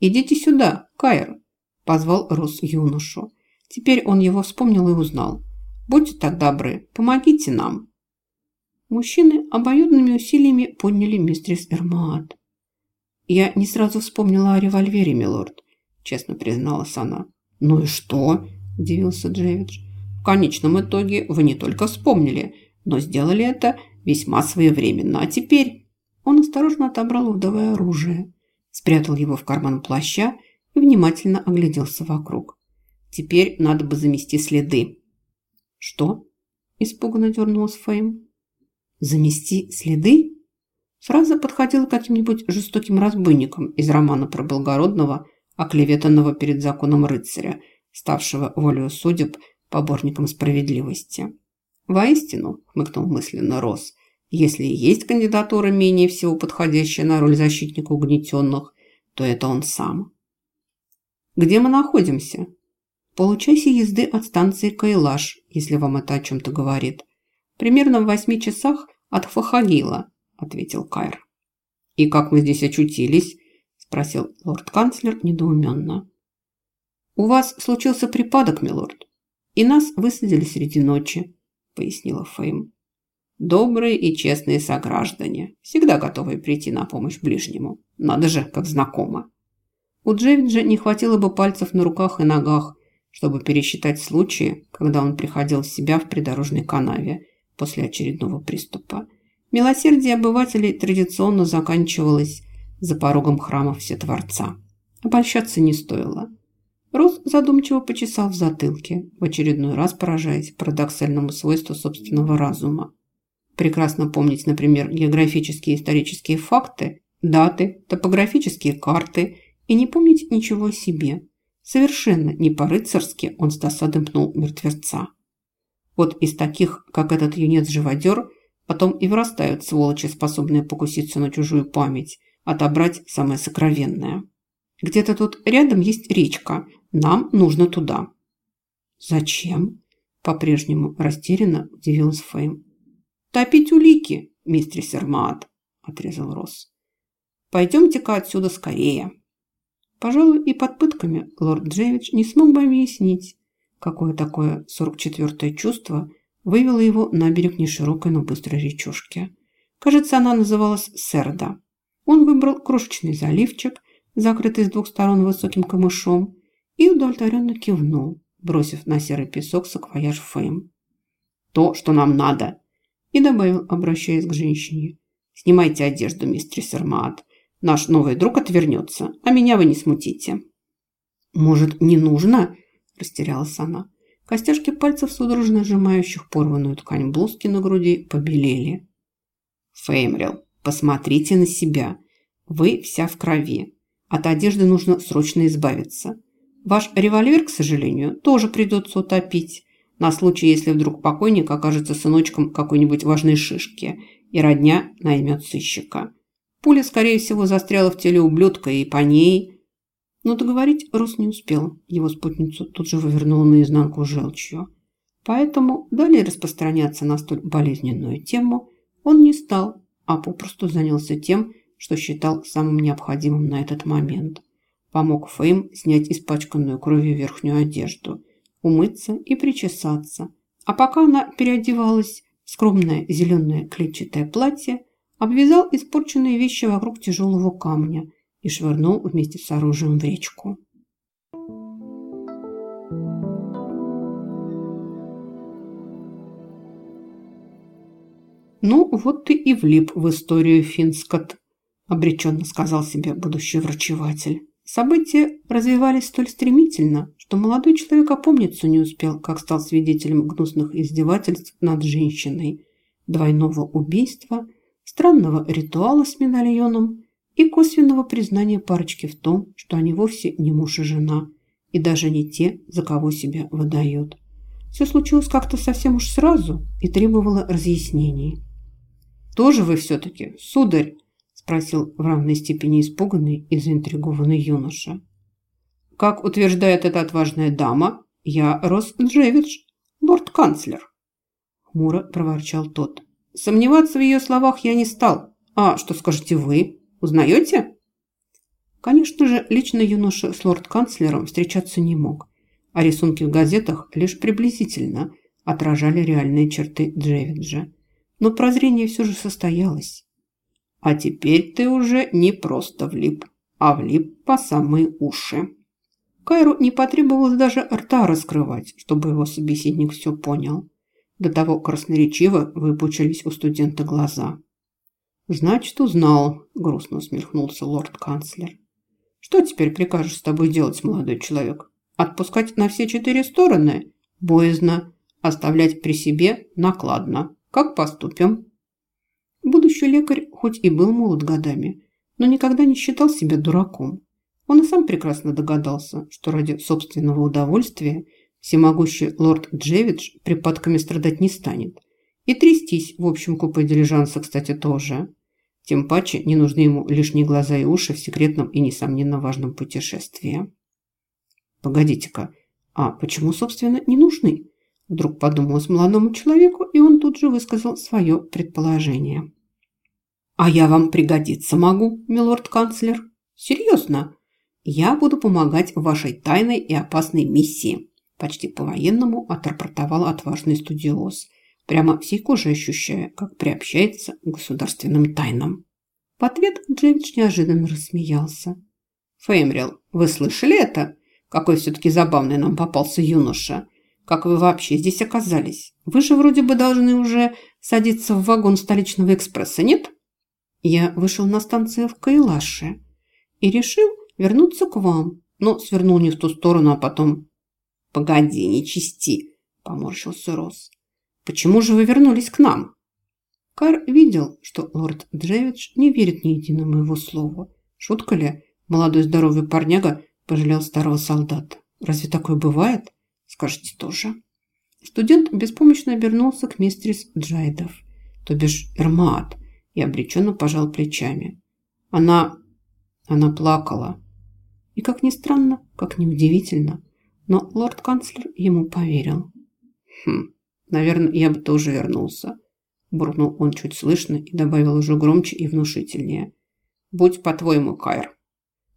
«Идите сюда, Кайр!» – позвал Рос юношу. Теперь он его вспомнил и узнал. «Будьте так добры, помогите нам!» Мужчины обоюдными усилиями подняли мистерис Эрмаат. «Я не сразу вспомнила о револьвере, милорд», – честно призналась она. «Ну и что?» – удивился Джевидж. «В конечном итоге вы не только вспомнили, но сделали это весьма своевременно. А теперь...» Он осторожно отобрал удовое оружие, спрятал его в карман плаща и внимательно огляделся вокруг. «Теперь надо бы замести следы». «Что?» – испуганно дернулась Фейм. «Замести следы?» Фраза подходила каким-нибудь жестоким разбойником из романа про благородного, оклеветанного перед законом рыцаря, ставшего волею судеб поборником справедливости. «Воистину», – хмыкнул мысленно Рос, – «если и есть кандидатура менее всего подходящая на роль защитника угнетенных, то это он сам». «Где мы находимся?» «Получайся езды от станции Кайлаш, если вам это о чем-то говорит. Примерно в восьми часах от Фахагила», – ответил Кайр. «И как мы здесь очутились?» – спросил лорд-канцлер недоуменно. «У вас случился припадок, милорд, и нас высадили среди ночи», – пояснила Фейм. «Добрые и честные сограждане, всегда готовые прийти на помощь ближнему. Надо же, как знакомо». У Джевиджа не хватило бы пальцев на руках и ногах, чтобы пересчитать случаи, когда он приходил в себя в придорожной канаве после очередного приступа. Милосердие обывателей традиционно заканчивалось за порогом храма Всетворца. Обольщаться не стоило. Рос задумчиво почесал в затылке, в очередной раз поражаясь парадоксальному свойству собственного разума. Прекрасно помнить, например, географические и исторические факты, даты, топографические карты и не помнить ничего о себе. Совершенно не по-рыцарски он с досадой пнул мертвеца. Вот из таких, как этот юнец-живодер, потом и вырастают сволочи, способные покуситься на чужую память, отобрать самое сокровенное. Где-то тут рядом есть речка, нам нужно туда. Зачем? По-прежнему растерянно удивилась Фейм. Топить улики, мистер Сермат, отрезал Росс. Пойдемте-ка отсюда скорее. Пожалуй, и под пытками лорд Джевидж не смог бы объяснить, Какое такое 44-е чувство вывело его на берег неширокой, но быстрой речушки. Кажется, она называлась Серда. Он выбрал крошечный заливчик, закрытый с двух сторон высоким камышом, и удовлетворенно кивнул, бросив на серый песок саквояж Фейм. «То, что нам надо!» И добавил, обращаясь к женщине. «Снимайте одежду, мистер Сермаат. Наш новый друг отвернется, а меня вы не смутите». «Может, не нужно?» Растерялась она. Костяшки пальцев, судорожно сжимающих порванную ткань блузки на груди, побелели. «Феймрил, посмотрите на себя. Вы вся в крови. От одежды нужно срочно избавиться. Ваш револьвер, к сожалению, тоже придется утопить, на случай, если вдруг покойник окажется сыночком какой-нибудь важной шишки, и родня наймет сыщика. Пуля, скорее всего, застряла в теле ублюдка, и по ней но договорить Рус не успел. Его спутницу тут же вывернула наизнанку желчью. Поэтому далее распространяться на столь болезненную тему он не стал, а попросту занялся тем, что считал самым необходимым на этот момент. Помог Фейм снять испачканную кровью верхнюю одежду, умыться и причесаться. А пока она переодевалась в скромное зеленое клетчатое платье, обвязал испорченные вещи вокруг тяжелого камня – и швырнул вместе с оружием в речку. «Ну, вот ты и влип в историю, Финскот», – обреченно сказал себе будущий врачеватель. События развивались столь стремительно, что молодой человек опомниться не успел, как стал свидетелем гнусных издевательств над женщиной, двойного убийства, странного ритуала с медальоном и косвенного признания парочки в том, что они вовсе не муж и жена, и даже не те, за кого себя выдают. Все случилось как-то совсем уж сразу и требовало разъяснений. «Тоже вы все-таки, сударь?» – спросил в равной степени испуганный и заинтригованный юноша. «Как утверждает эта отважная дама, я Рос Джевидж, лорд-канцлер», – хмуро проворчал тот. «Сомневаться в ее словах я не стал. А что скажете вы?» Узнаете?» Конечно же, лично юноша с лорд-канцлером встречаться не мог, а рисунки в газетах лишь приблизительно отражали реальные черты Джевиджа. Но прозрение все же состоялось. А теперь ты уже не просто влип, а влип по самые уши. Кайру не потребовалось даже рта раскрывать, чтобы его собеседник все понял. До того красноречиво выпучились у студента глаза. «Значит, узнал», – грустно усмехнулся лорд-канцлер. «Что теперь прикажешь с тобой делать, молодой человек? Отпускать на все четыре стороны? Боязно. Оставлять при себе накладно. Как поступим?» Будущий лекарь хоть и был молод годами, но никогда не считал себя дураком. Он и сам прекрасно догадался, что ради собственного удовольствия всемогущий лорд Джевидж припадками страдать не станет. И трястись в общем купе дилижанса, кстати, тоже. Тем паче не нужны ему лишние глаза и уши в секретном и, несомненно, важном путешествии. «Погодите-ка, а почему, собственно, не нужны?» Вдруг подумалось молодому человеку, и он тут же высказал свое предположение. «А я вам пригодиться могу, милорд-канцлер. Серьезно. Я буду помогать вашей тайной и опасной миссии», почти по-военному отрапортовал отважный студиоз, прямо всей кожей ощущая, как приобщается к государственным тайнам. В ответ Джеймс неожиданно рассмеялся. «Феймрил, вы слышали это? Какой все-таки забавный нам попался юноша. Как вы вообще здесь оказались? Вы же вроде бы должны уже садиться в вагон столичного экспресса, нет?» Я вышел на станцию в Кайлаше и решил вернуться к вам, но свернул не в ту сторону, а потом... «Погоди, не чисти!» – поморщился Рос. Почему же вы вернулись к нам?» Кар видел, что лорд Джевидж не верит ни единому его слову. Шутка ли? Молодой здоровый парняга пожалел старого солдата. Разве такое бывает? Скажите тоже. Студент беспомощно обернулся к мистерис Джайдов, то бишь Эрмаат, и обреченно пожал плечами. Она... она плакала. И как ни странно, как ни удивительно, но лорд-канцлер ему поверил. Хм, Наверное, я бы тоже вернулся. Буркнул он чуть слышно и добавил уже громче и внушительнее. Будь по-твоему, Кайр.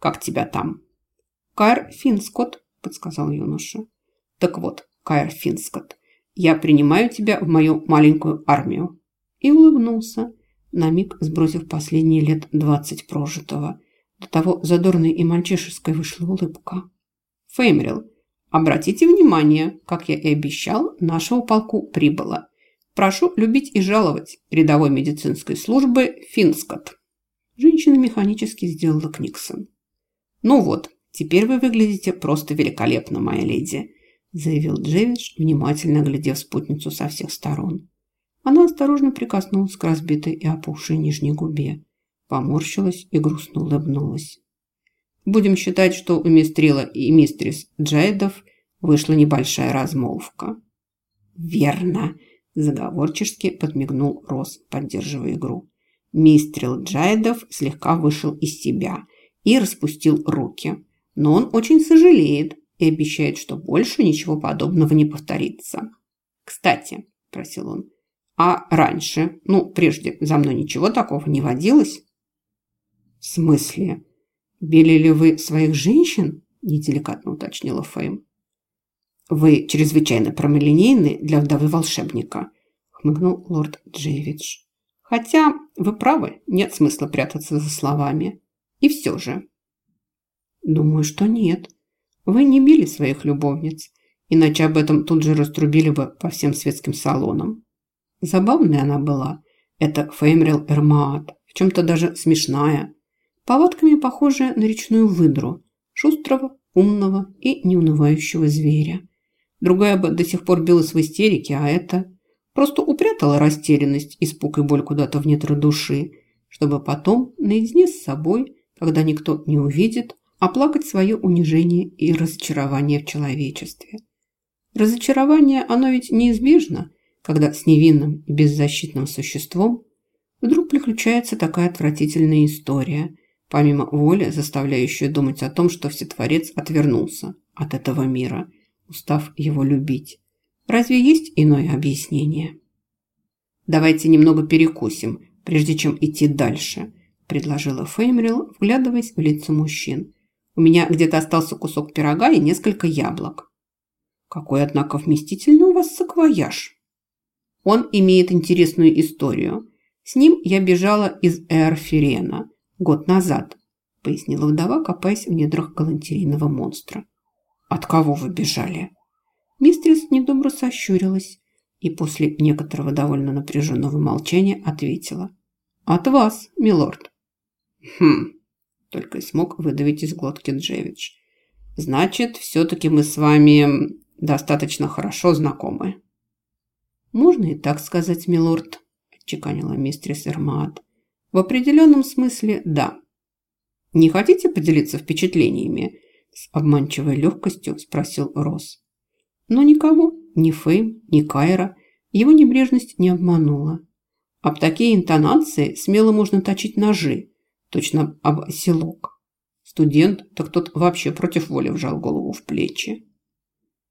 Как тебя там? Кайр Финскот, подсказал юноша. Так вот, Кайр Финскот, я принимаю тебя в мою маленькую армию. И улыбнулся, на миг сбросив последние лет двадцать прожитого. До того задорной и мальчишеской вышла улыбка. Феймрил, Обратите внимание, как я и обещал, нашего полку прибыло. Прошу любить и жаловать рядовой медицинской службы Финскот. Женщина механически сделала Книксон. Ну вот, теперь вы выглядите просто великолепно, моя леди, заявил Джевидж, внимательно глядев спутницу со всех сторон. Она осторожно прикоснулась к разбитой и опухшей нижней губе, поморщилась и грустно улыбнулась. Будем считать, что у мистрила и мистрис Джайдов вышла небольшая размолвка. «Верно», – заговорчески подмигнул Рос, поддерживая игру. Мистрил Джайдов слегка вышел из себя и распустил руки. Но он очень сожалеет и обещает, что больше ничего подобного не повторится. «Кстати», – просил он, – «а раньше, ну, прежде за мной ничего такого не водилось?» «В смысле?» «Били ли вы своих женщин?» – неделикатно уточнила Фейм. «Вы чрезвычайно прямолинейны для вдовы волшебника», – хмыкнул лорд Джейвидж. «Хотя вы правы, нет смысла прятаться за словами. И все же». «Думаю, что нет. Вы не били своих любовниц, иначе об этом тут же раструбили бы по всем светским салонам. Забавная она была, это Феймрил Эрмаат, в чем-то даже смешная, повадками похожая на речную выдру, шустрого, умного и неунывающего зверя. Другая бы до сих пор билась в истерике, а это просто упрятала растерянность, испуг и боль куда-то в недра души, чтобы потом, наедине с собой, когда никто не увидит, оплакать свое унижение и разочарование в человечестве. Разочарование, оно ведь неизбежно, когда с невинным и беззащитным существом вдруг приключается такая отвратительная история – помимо воли, заставляющей думать о том, что Всетворец отвернулся от этого мира, устав его любить. Разве есть иное объяснение? «Давайте немного перекусим, прежде чем идти дальше», – предложила Феймрил, вглядываясь в лица мужчин. «У меня где-то остался кусок пирога и несколько яблок». «Какой, однако, вместительный у вас саквояж!» «Он имеет интересную историю. С ним я бежала из Эрфирена год назад», пояснила вдова, копаясь в недрах галантерийного монстра. «От кого вы бежали?» Мистрис недобро сощурилась и после некоторого довольно напряженного молчания ответила. «От вас, милорд». «Хм», – только и смог выдавить из глотки Джевич. «Значит, все-таки мы с вами достаточно хорошо знакомы». «Можно и так сказать, милорд», – отчеканила мистрис Эрмаат. «В определенном смысле – да». «Не хотите поделиться впечатлениями?» – с обманчивой легкостью спросил Росс. Но никого, ни Фейм, ни Кайра, его небрежность не обманула. Об такие интонации смело можно точить ножи, точно об селок. Студент, так тот вообще против воли вжал голову в плечи.